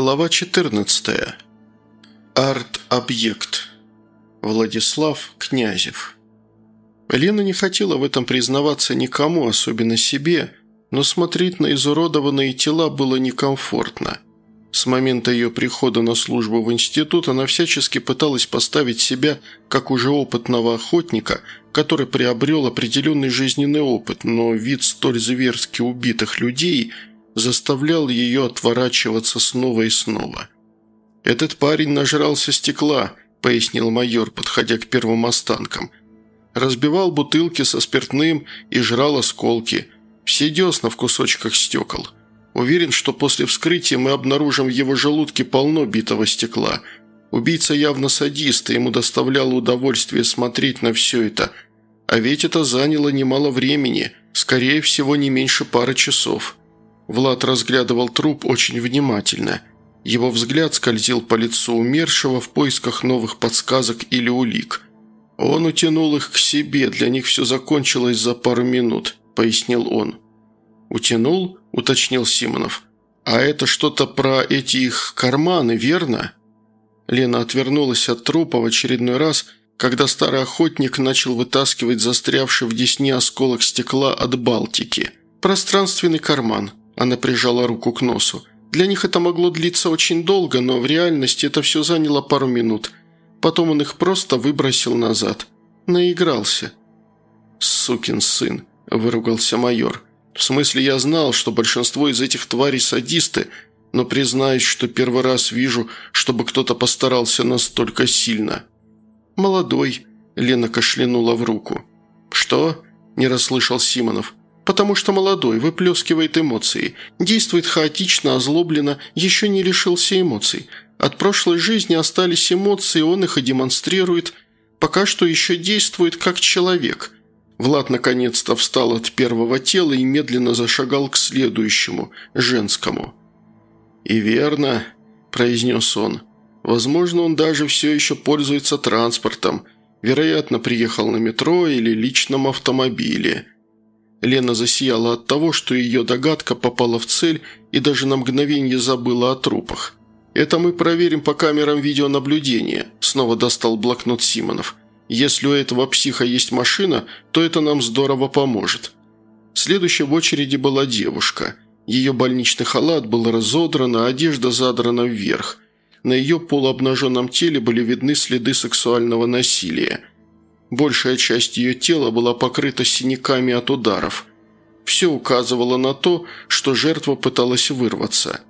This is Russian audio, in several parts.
Глава 14. Арт-объект. Владислав Князев. Лена не хотела в этом признаваться никому, особенно себе, но смотреть на изуродованные тела было некомфортно. С момента ее прихода на службу в институт она всячески пыталась поставить себя как уже опытного охотника, который приобрел определенный жизненный опыт, но вид столь зверски убитых людей – заставлял ее отворачиваться снова и снова. «Этот парень нажрался стекла», – пояснил майор, подходя к первым останкам. «Разбивал бутылки со спиртным и жрал осколки. Все десна в кусочках стекол. Уверен, что после вскрытия мы обнаружим в его желудке полно битого стекла. Убийца явно садист, и ему доставляло удовольствие смотреть на все это. А ведь это заняло немало времени, скорее всего, не меньше пары часов». Влад разглядывал труп очень внимательно. Его взгляд скользил по лицу умершего в поисках новых подсказок или улик. «Он утянул их к себе, для них все закончилось за пару минут», – пояснил он. «Утянул?» – уточнил Симонов. «А это что-то про эти их карманы, верно?» Лена отвернулась от трупа в очередной раз, когда старый охотник начал вытаскивать застрявший в десне осколок стекла от Балтики. «Пространственный карман», она прижала руку к носу. Для них это могло длиться очень долго, но в реальности это все заняло пару минут. Потом он их просто выбросил назад. Наигрался. «Сукин сын», – выругался майор. «В смысле, я знал, что большинство из этих тварей садисты, но признаюсь, что первый раз вижу, чтобы кто-то постарался настолько сильно». «Молодой», – Лена кашлянула в руку. «Что?» – не расслышал Симонов потому что молодой, выплескивает эмоции, действует хаотично, озлобленно, еще не лишился эмоций. От прошлой жизни остались эмоции, он их и демонстрирует. Пока что еще действует как человек. Влад наконец-то встал от первого тела и медленно зашагал к следующему, женскому. «И верно», – произнес он. «Возможно, он даже все еще пользуется транспортом. Вероятно, приехал на метро или личном автомобиле». Лена засияла от того, что ее догадка попала в цель и даже на мгновение забыла о трупах. «Это мы проверим по камерам видеонаблюдения», – снова достал блокнот Симонов. «Если у этого психа есть машина, то это нам здорово поможет». Следующей в очереди была девушка. Ее больничный халат был разодран, а одежда задрана вверх. На ее полуобнаженном теле были видны следы сексуального насилия – Большая часть ее тела была покрыта синяками от ударов. Все указывало на то, что жертва пыталась вырваться.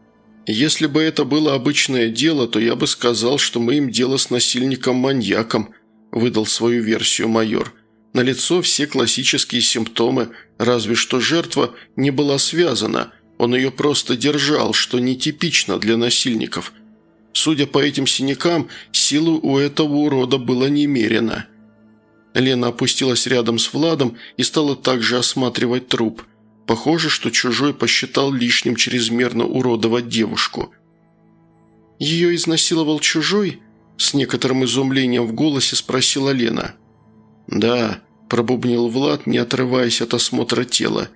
Если бы это было обычное дело, то я бы сказал, что мы им дело с насильником-маньяком, выдал свою версию майор. На лицо все классические симптомы, разве что жертва не была связана, он ее просто держал, что нетипично для насильников. Судя по этим синякам, силы у этого урода было немерено. Лена опустилась рядом с Владом и стала также осматривать труп. Похоже, что чужой посчитал лишним чрезмерно уродовать девушку. «Ее изнасиловал чужой?» – с некоторым изумлением в голосе спросила Лена. «Да», – пробубнил Влад, не отрываясь от осмотра тела.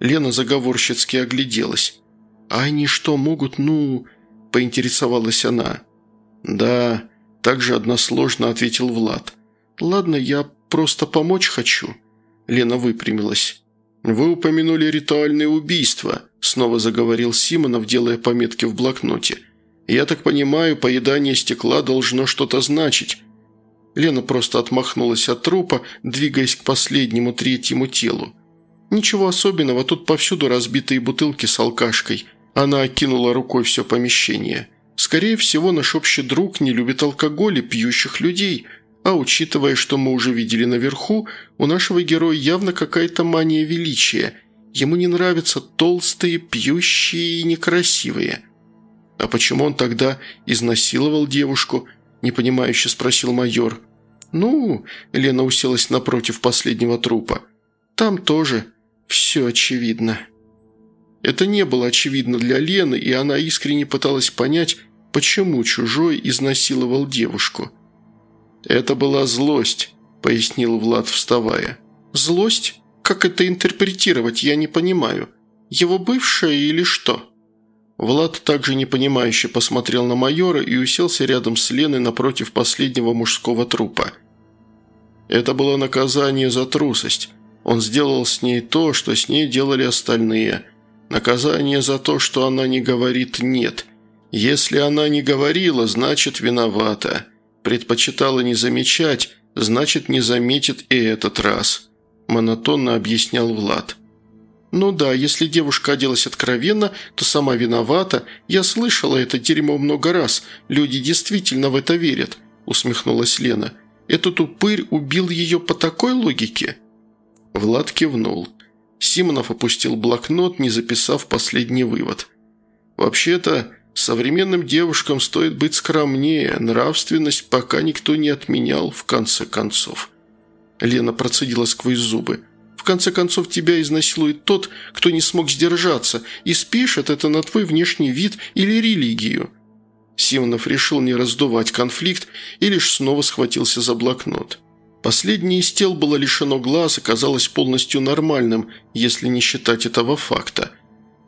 Лена заговорщицки огляделась. «А они что, могут, ну...» – поинтересовалась она. «Да», – также односложно ответил Влад. «Ладно, я просто помочь хочу». Лена выпрямилась. «Вы упомянули ритуальное убийство», – снова заговорил Симонов, делая пометки в блокноте. «Я так понимаю, поедание стекла должно что-то значить». Лена просто отмахнулась от трупа, двигаясь к последнему третьему телу. «Ничего особенного, тут повсюду разбитые бутылки с алкашкой». Она окинула рукой все помещение. «Скорее всего, наш общий друг не любит алкоголь и пьющих людей. А учитывая, что мы уже видели наверху, у нашего героя явно какая-то мания величия. Ему не нравятся толстые, пьющие и некрасивые. «А почему он тогда изнасиловал девушку?» – непонимающе спросил майор. «Ну...» – Лена уселась напротив последнего трупа. «Там тоже все очевидно». Это не было очевидно для Лены, и она искренне пыталась понять, почему чужой изнасиловал девушку – «Это была злость», – пояснил Влад, вставая. «Злость? Как это интерпретировать, я не понимаю. Его бывшая или что?» Влад также непонимающе посмотрел на майора и уселся рядом с Леной напротив последнего мужского трупа. Это было наказание за трусость. Он сделал с ней то, что с ней делали остальные. Наказание за то, что она не говорит «нет». Если она не говорила, значит виновата. Предпочитала не замечать, значит не заметит и этот раз. Монотонно объяснял Влад. «Ну да, если девушка оделась откровенно, то сама виновата. Я слышала это дерьмо много раз. Люди действительно в это верят», – усмехнулась Лена. «Этот упырь убил ее по такой логике?» Влад кивнул. Симонов опустил блокнот, не записав последний вывод. «Вообще-то, современным девушкам стоит быть скромнее, нравственность пока никто не отменял, в конце концов». Лена процедила сквозь зубы. В конце концов, тебя изнасилует тот, кто не смог сдержаться, и спишет это на твой внешний вид или религию». Симонов решил не раздувать конфликт и лишь снова схватился за блокнот. Последнее из тел было лишено глаз и казалось полностью нормальным, если не считать этого факта.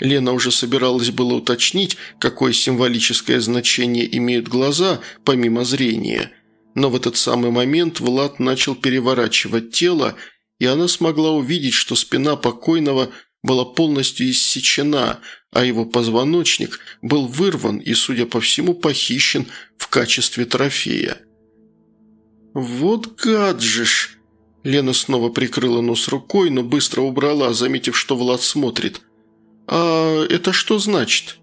Лена уже собиралась было уточнить, какое символическое значение имеют глаза, помимо зрения. Но в этот самый момент Влад начал переворачивать тело, и она смогла увидеть, что спина покойного была полностью иссечена, а его позвоночник был вырван и, судя по всему, похищен в качестве трофея. «Вот гад же ж!» Лена снова прикрыла нос рукой, но быстро убрала, заметив, что Влад смотрит. «А это что значит?»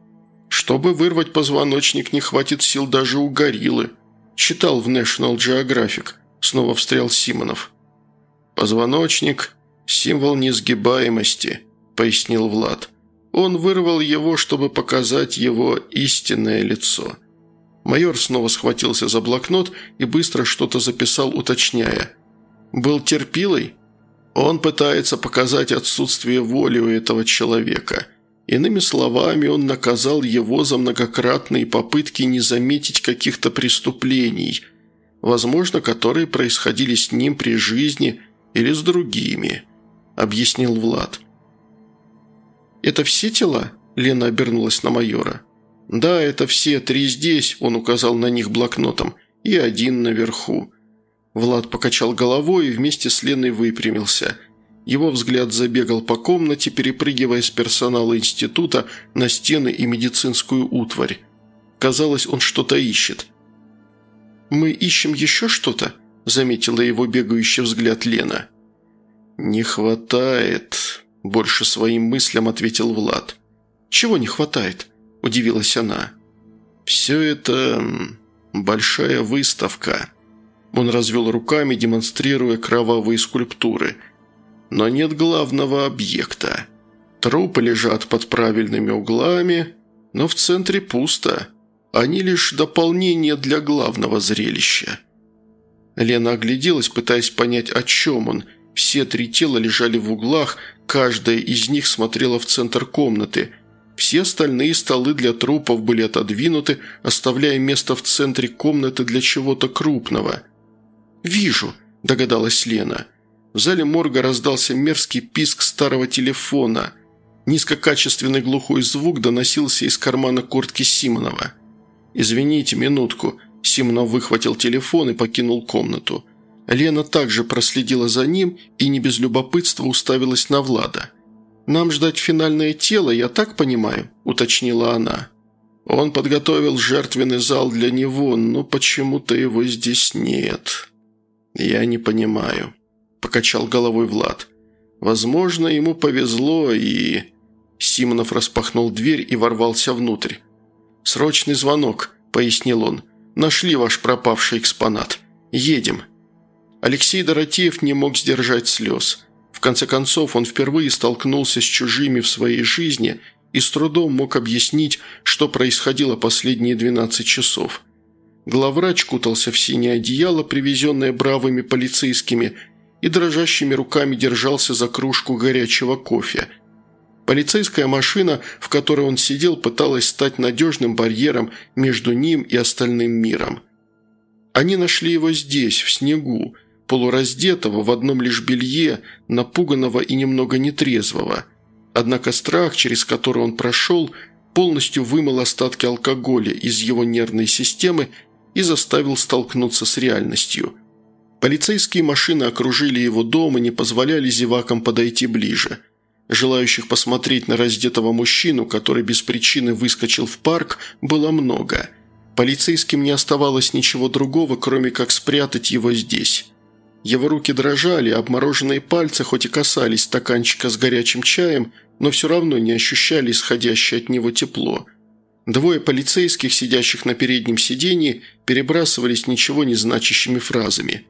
«Чтобы вырвать позвоночник, не хватит сил даже у гориллы», читал в National Geographic», – снова встрял Симонов. «Позвоночник – символ несгибаемости», – пояснил Влад. Он вырвал его, чтобы показать его истинное лицо. Майор снова схватился за блокнот и быстро что-то записал, уточняя. «Был терпилой?» Он пытается показать отсутствие воли у этого человека. Иными словами, он наказал его за многократные попытки не заметить каких-то преступлений, возможно, которые происходили с ним при жизни – или с другими», – объяснил Влад. «Это все тела?» – Лена обернулась на майора. «Да, это все, три здесь», – он указал на них блокнотом, – «и один наверху». Влад покачал головой и вместе с Леной выпрямился. Его взгляд забегал по комнате, перепрыгивая с персонала института на стены и медицинскую утварь. Казалось, он что-то ищет. «Мы ищем еще что-то?» – заметила его бегающий взгляд Лена. «Не хватает», – больше своим мыслям ответил Влад. «Чего не хватает?» – удивилась она. «Все это... большая выставка». Он развел руками, демонстрируя кровавые скульптуры. «Но нет главного объекта. Трупы лежат под правильными углами, но в центре пусто. Они лишь дополнение для главного зрелища». Лена огляделась, пытаясь понять, о чем он. Все три тела лежали в углах, каждая из них смотрела в центр комнаты. Все остальные столы для трупов были отодвинуты, оставляя место в центре комнаты для чего-то крупного. «Вижу», – догадалась Лена. В зале морга раздался мерзкий писк старого телефона. Низкокачественный глухой звук доносился из кармана куртки Симонова. «Извините, минутку», Симонов выхватил телефон и покинул комнату. Лена также проследила за ним и не без любопытства уставилась на Влада. «Нам ждать финальное тело, я так понимаю?» – уточнила она. «Он подготовил жертвенный зал для него, но почему-то его здесь нет». «Я не понимаю», – покачал головой Влад. «Возможно, ему повезло и...» Симонов распахнул дверь и ворвался внутрь. «Срочный звонок», – пояснил он. Нашли ваш пропавший экспонат. Едем». Алексей Доротеев не мог сдержать слез. В конце концов, он впервые столкнулся с чужими в своей жизни и с трудом мог объяснить, что происходило последние 12 часов. Главврач кутался в синее одеяло, привезенное бравыми полицейскими, и дрожащими руками держался за кружку горячего кофе – Полицейская машина, в которой он сидел, пыталась стать надежным барьером между ним и остальным миром. Они нашли его здесь, в снегу, полураздетого, в одном лишь белье, напуганного и немного нетрезвого. Однако страх, через который он прошел, полностью вымыл остатки алкоголя из его нервной системы и заставил столкнуться с реальностью. Полицейские машины окружили его дом и не позволяли зевакам подойти ближе. Желающих посмотреть на раздетого мужчину, который без причины выскочил в парк, было много. Полицейским не оставалось ничего другого, кроме как спрятать его здесь. Его руки дрожали, обмороженные пальцы хоть и касались стаканчика с горячим чаем, но все равно не ощущали исходящее от него тепло. Двое полицейских, сидящих на переднем сиденье, перебрасывались ничего не значащими фразами.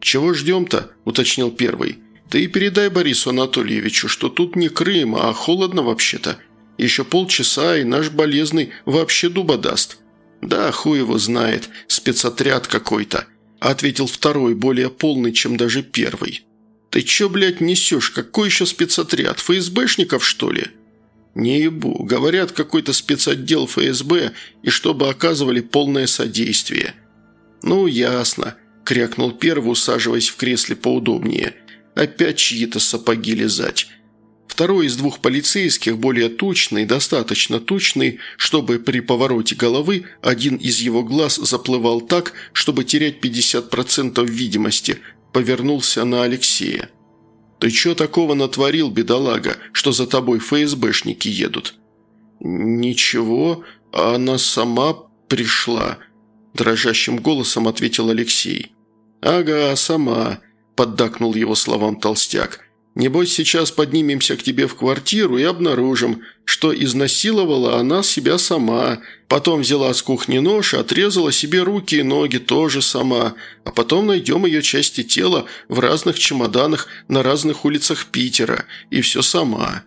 «Чего ждем-то?» – уточнил первый. «Ты и передай Борису Анатольевичу, что тут не Крым, а холодно вообще-то. Еще полчаса, и наш болезный вообще дуба даст». «Да, хуй его знает, спецотряд какой-то», – ответил второй, более полный, чем даже первый. «Ты чё, блядь, несешь? Какой еще спецотряд? ФСБшников, что ли?» «Не ебу. Говорят, какой-то спецотдел ФСБ, и чтобы оказывали полное содействие». «Ну, ясно», – крякнул первый, усаживаясь в кресле поудобнее. «Опять чьи-то сапоги лизать». Второй из двух полицейских, более тучный, достаточно тучный, чтобы при повороте головы один из его глаз заплывал так, чтобы терять 50% видимости, повернулся на Алексея. «Ты чё такого натворил, бедолага, что за тобой ФСБшники едут?» «Ничего, она сама пришла», – дрожащим голосом ответил Алексей. «Ага, сама», – поддакнул его словам толстяк. Небось, сейчас поднимемся к тебе в квартиру и обнаружим, что изнасиловала она себя сама. Потом взяла с кухни нож и отрезала себе руки и ноги тоже сама. А потом найдем ее части тела в разных чемоданах на разных улицах Питера. И все сама».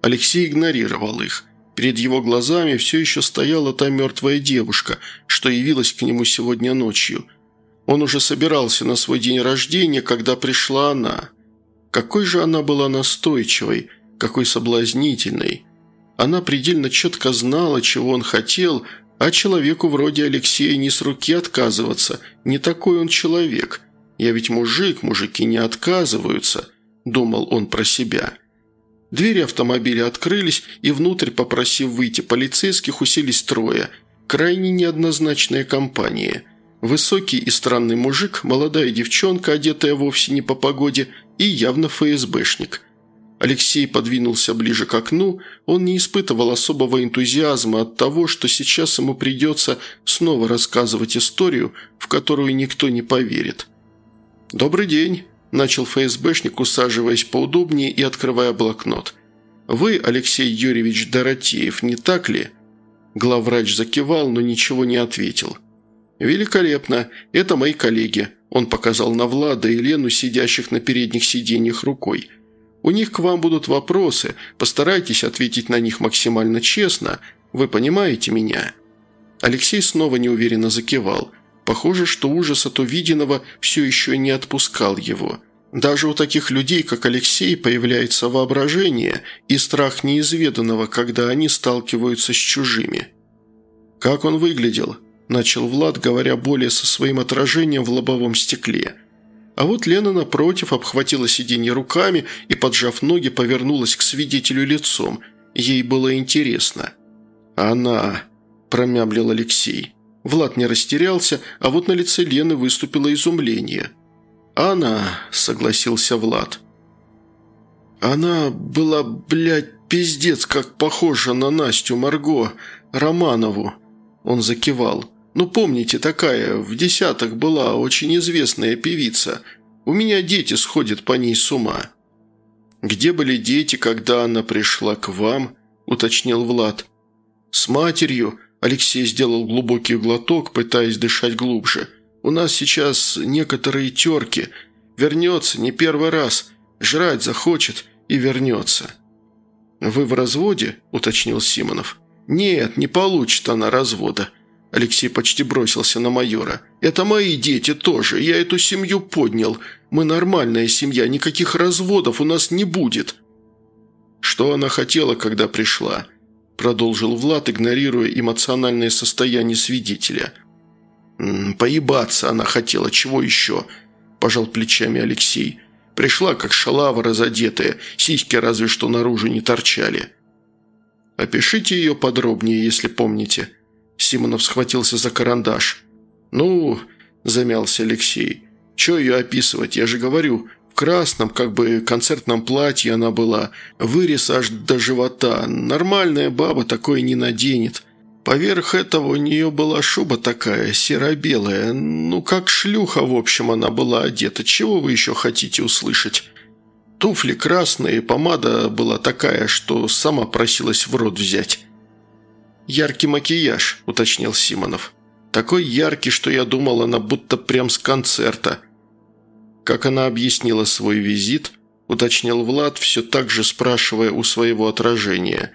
Алексей игнорировал их. Перед его глазами все еще стояла та мертвая девушка, что явилась к нему сегодня ночью. Он уже собирался на свой день рождения, когда пришла она. Какой же она была настойчивой, какой соблазнительной. Она предельно четко знала, чего он хотел, а человеку вроде Алексея не с руки отказываться, не такой он человек. Я ведь мужик, мужики не отказываются, думал он про себя. Двери автомобиля открылись, и внутрь, попросив выйти полицейских, уселись трое. Крайне неоднозначная компания. Высокий и странный мужик, молодая девчонка, одетая вовсе не по погоде, и явно ФСБшник. Алексей подвинулся ближе к окну, он не испытывал особого энтузиазма от того, что сейчас ему придется снова рассказывать историю, в которую никто не поверит. «Добрый день», – начал ФСБшник, усаживаясь поудобнее и открывая блокнот. «Вы, Алексей Юрьевич Доротеев, не так ли?» Главврач закивал, но ничего не ответил. «Великолепно. Это мои коллеги. Он показал на Влада и Лену, сидящих на передних сиденьях рукой. «У них к вам будут вопросы. Постарайтесь ответить на них максимально честно. Вы понимаете меня?» Алексей снова неуверенно закивал. Похоже, что ужас от увиденного все еще не отпускал его. Даже у таких людей, как Алексей, появляется воображение и страх неизведанного, когда они сталкиваются с чужими. Как он выглядел? Начал Влад, говоря более со своим отражением в лобовом стекле. А вот Лена, напротив, обхватила сиденье руками и, поджав ноги, повернулась к свидетелю лицом. Ей было интересно. «Она...» – промямлил Алексей. Влад не растерялся, а вот на лице Лены выступило изумление. «Она...» – согласился Влад. «Она была, блядь, пиздец, как похожа на Настю Марго, Романову». Он закивал. Ну, помните, такая, в десяток была очень известная певица. У меня дети сходят по ней с ума». «Где были дети, когда она пришла к вам?» – уточнил Влад. «С матерью», – Алексей сделал глубокий глоток, пытаясь дышать глубже. «У нас сейчас некоторые терки. Вернется не первый раз. Жрать захочет и вернется». «Вы в разводе?» – уточнил Симонов. «Нет, не получит она развода», Алексей почти бросился на майора. «Это мои дети тоже. Я эту семью поднял. Мы нормальная семья. Никаких разводов у нас не будет». «Что она хотела, когда пришла?» Продолжил Влад, игнорируя эмоциональное состояние свидетеля. «Поебаться она хотела. Чего еще?» Пожал плечами Алексей. «Пришла, как шалава разодетая. Сиськи разве что наружу не торчали». Опишите ее подробнее, если помните». Симонов схватился за карандаш. «Ну...» – замялся Алексей. «Че ее описывать? Я же говорю, в красном, как бы концертном платье она была. Вырез аж до живота. Нормальная баба такое не наденет. Поверх этого у нее была шуба такая, серо-белая. Ну, как шлюха, в общем, она была одета. Чего вы еще хотите услышать?» Туфли красные, помада была такая, что сама просилась в рот взять. «Яркий макияж», – уточнил Симонов. «Такой яркий, что я думал, она будто прям с концерта». Как она объяснила свой визит, уточнил Влад, все так же спрашивая у своего отражения.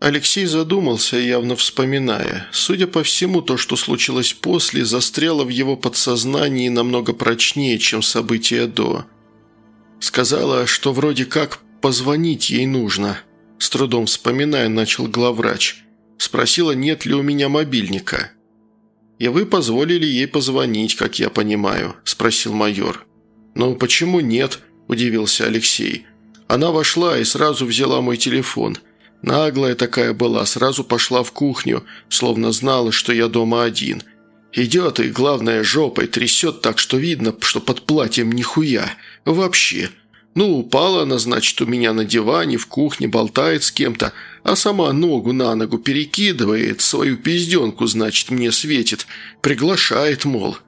Алексей задумался, явно вспоминая. Судя по всему, то, что случилось после, застряло в его подсознании намного прочнее, чем события до. Сказала, что вроде как позвонить ей нужно. С трудом вспоминая, начал главврач. Спросила, нет ли у меня мобильника. «И вы позволили ей позвонить, как я понимаю», – спросил майор. «Ну, почему нет?» – удивился Алексей. «Она вошла и сразу взяла мой телефон. Наглая такая была, сразу пошла в кухню, словно знала, что я дома один. Идет и, главное, жопой трясет так, что видно, что под платьем нихуя. Вообще. Ну, упала она, значит, у меня на диване, в кухне, болтает с кем-то, а сама ногу на ногу перекидывает, свою пизденку, значит, мне светит, приглашает, мол.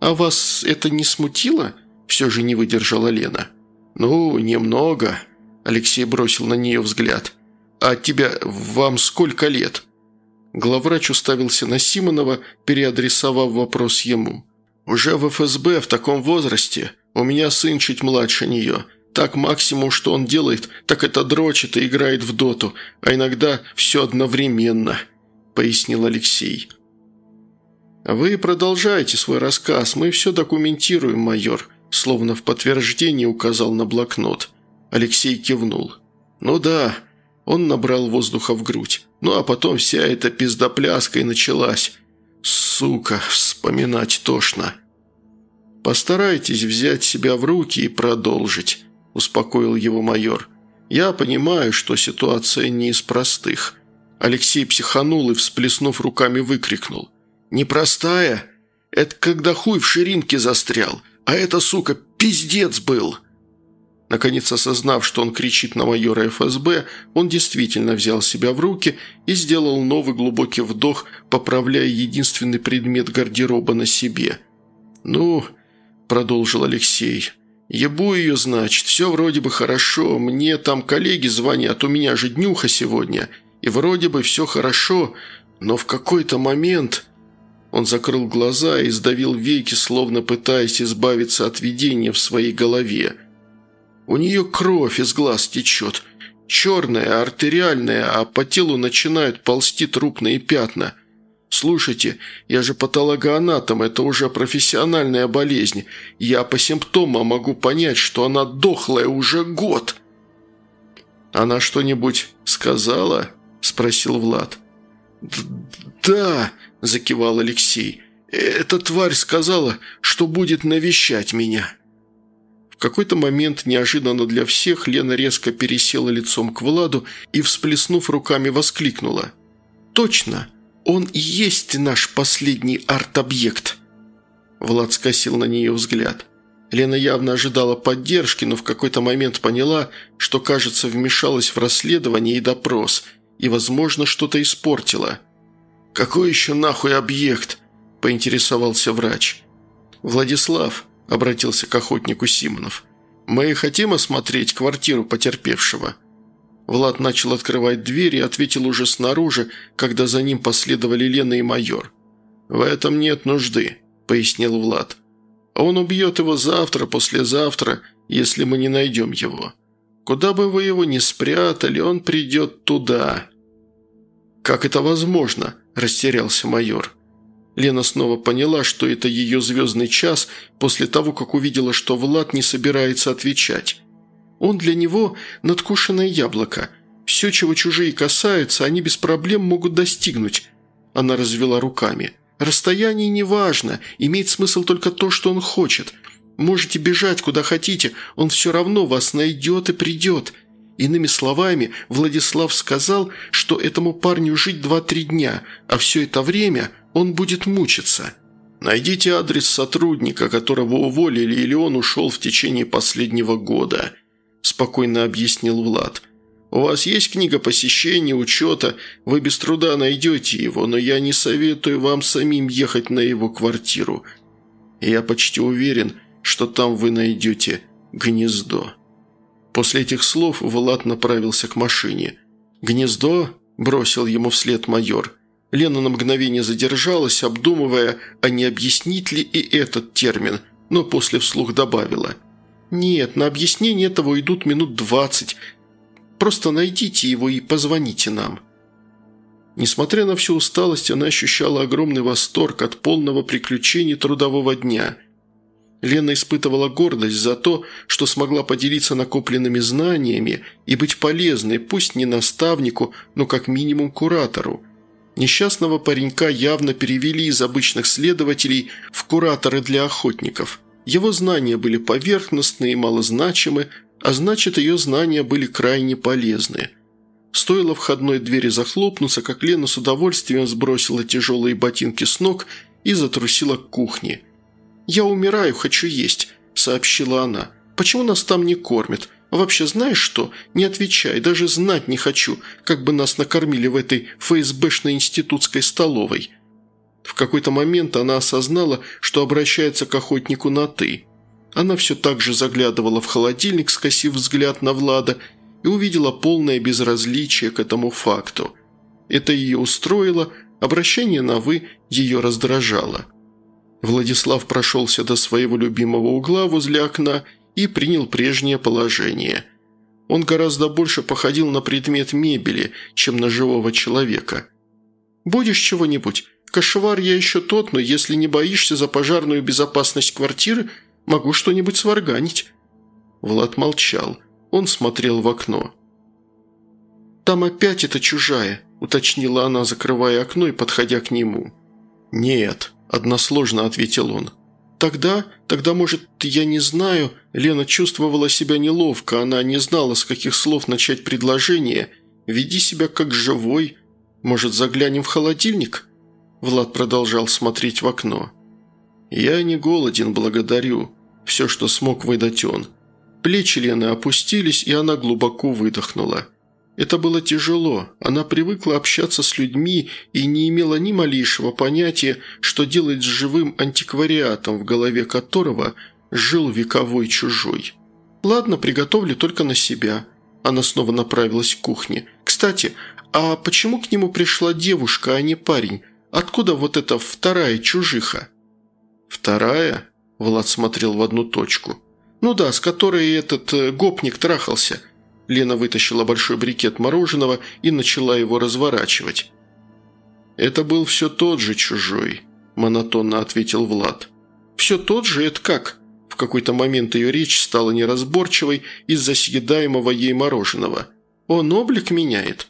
«А вас это не смутило?» – все же не выдержала Лена. «Ну, немного», – Алексей бросил на нее взгляд. «А тебя вам сколько лет?» Главврач уставился на Симонова, переадресовав вопрос ему. «Уже в ФСБ в таком возрасте. У меня сын чуть младше нее. Так максимум, что он делает, так это дрочит и играет в доту, а иногда все одновременно», – пояснил Алексей. «Вы продолжайте свой рассказ, мы все документируем, майор», – словно в подтверждение указал на блокнот. Алексей кивнул. «Ну да», – он набрал воздуха в грудь. «Ну а потом вся эта пиздопляска и началась. Сука, вспоминать тошно». «Постарайтесь взять себя в руки и продолжить», – успокоил его майор. «Я понимаю, что ситуация не из простых». Алексей психанул и, всплеснув руками, выкрикнул. «Непростая? Это когда хуй в ширинке застрял, а это, сука, пиздец был!» Наконец осознав, что он кричит на майора ФСБ, он действительно взял себя в руки и сделал новый глубокий вдох, поправляя единственный предмет гардероба на себе. «Ну, – продолжил Алексей. «Ебу ее, значит, все вроде бы хорошо, мне там коллеги звонят, у меня же днюха сегодня, и вроде бы все хорошо, но в какой-то момент...» Он закрыл глаза и сдавил веки, словно пытаясь избавиться от видения в своей голове. «У нее кровь из глаз течет, черная, артериальная, а по телу начинают ползти трупные пятна». «Слушайте, я же патологоанатом, это уже профессиональная болезнь. Я по симптомам могу понять, что она дохлая уже год». «Она что-нибудь сказала?» – спросил Влад. «Да», – закивал Алексей. «Эта тварь сказала, что будет навещать меня». В какой-то момент, неожиданно для всех, Лена резко пересела лицом к Владу и, всплеснув руками, воскликнула. «Точно! «Он и есть наш последний арт-объект!» Влад скосил на нее взгляд. Лена явно ожидала поддержки, но в какой-то момент поняла, что, кажется, вмешалась в расследование и допрос, и, возможно, что-то испортила. «Какой еще нахуй объект?» – поинтересовался врач. «Владислав», – обратился к охотнику Симонов, – «мы хотим осмотреть квартиру потерпевшего». Влад начал открывать дверь и ответил уже снаружи, когда за ним последовали Лена и майор. «В этом нет нужды», – пояснил Влад. «Он убьет его завтра, послезавтра, если мы не найдем его. Куда бы вы его ни спрятали, он придет туда». «Как это возможно?» – растерялся майор. Лена снова поняла, что это ее звездный час после того, как увидела, что Влад не собирается отвечать. Он для него надкушенное яблоко. Все, чего чужие касаются, они без проблем могут достигнуть». Она развела руками. «Расстояние не важно, имеет смысл только то, что он хочет. Можете бежать куда хотите, он все равно вас найдет и придет. Иными словами, Владислав сказал, что этому парню жить два-три дня, а все это время он будет мучиться. Найдите адрес сотрудника, которого уволили, или он ушел в течение последнего года», – спокойно объяснил Влад. «У вас есть книга посещения, учета, вы без труда найдете его, но я не советую вам самим ехать на его квартиру. Я почти уверен, что там вы найдете гнездо». После этих слов Влад направился к машине. «Гнездо?» – бросил ему вслед майор. Лена на мгновение задержалась, обдумывая, а не объяснить ли и этот термин, но после вслух добавила. «Нет, на объяснение этого идут минут двадцать. Просто найдите его и позвоните нам». Несмотря на всю усталость, она ощущала огромный восторг от полного приключения трудового дня – Лена испытывала гордость за то, что смогла поделиться накопленными знаниями и быть полезной, пусть не наставнику, но как минимум куратору. Несчастного паренька явно перевели из обычных следователей в кураторы для охотников. Его знания были поверхностные и малозначимы, а значит, ее знания были крайне полезны. Стоило входной двери захлопнуться, как Лена с удовольствием сбросила тяжелые ботинки с ног и затрусила к кухне – «Я умираю, хочу есть», – сообщила она. «Почему нас там не кормят? Вообще знаешь что? Не отвечай, даже знать не хочу, как бы нас накормили в этой ФСБшной институтской столовой». В какой-то момент она осознала, что обращается к охотнику на «ты». Она все так же заглядывала в холодильник, скосив взгляд на Влада, и увидела полное безразличие к этому факту. Это ее устроило, обращение на «вы» ее раздражало. Владислав прошелся до своего любимого угла возле окна и принял прежнее положение. Он гораздо больше походил на предмет мебели, чем на живого человека. «Будешь чего-нибудь? Кошевар я еще тот, но если не боишься за пожарную безопасность квартиры, могу что-нибудь сварганить». Влад молчал. Он смотрел в окно. «Там опять эта чужая», – уточнила она, закрывая окно и подходя к нему. «Нет», – односложно ответил он. «Тогда, тогда, может, я не знаю...» Лена чувствовала себя неловко, она не знала, с каких слов начать предложение. «Веди себя как живой. Может, заглянем в холодильник?» Влад продолжал смотреть в окно. «Я не голоден, благодарю. Все, что смог выдать он». Плечи Лены опустились, и она глубоко выдохнула. Это было тяжело. Она привыкла общаться с людьми и не имела ни малейшего понятия, что делать с живым антиквариатом, в голове которого жил вековой чужой. «Ладно, приготовлю только на себя». Она снова направилась к кухне. «Кстати, а почему к нему пришла девушка, а не парень? Откуда вот эта вторая чужиха?» «Вторая?» – Влад смотрел в одну точку. «Ну да, с которой этот э, гопник трахался». Лена вытащила большой брикет мороженого и начала его разворачивать. «Это был все тот же чужой», – монотонно ответил Влад. «Все тот же? Это как?» В какой-то момент ее речь стала неразборчивой из-за съедаемого ей мороженого. «Он облик меняет?»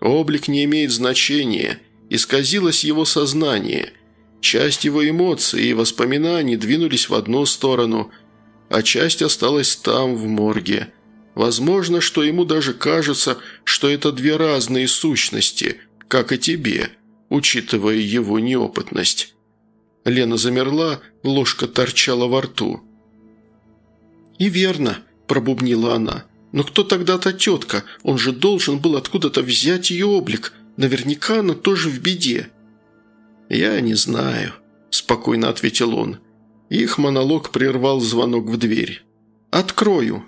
«Облик не имеет значения. Исказилось его сознание. Часть его эмоций и воспоминаний двинулись в одну сторону, а часть осталась там, в морге». Возможно, что ему даже кажется, что это две разные сущности, как и тебе, учитывая его неопытность. Лена замерла, ложка торчала во рту. «И верно», – пробубнила она. «Но кто тогда та тетка? Он же должен был откуда-то взять ее облик. Наверняка она тоже в беде». «Я не знаю», – спокойно ответил он. Их монолог прервал звонок в дверь. «Открою»,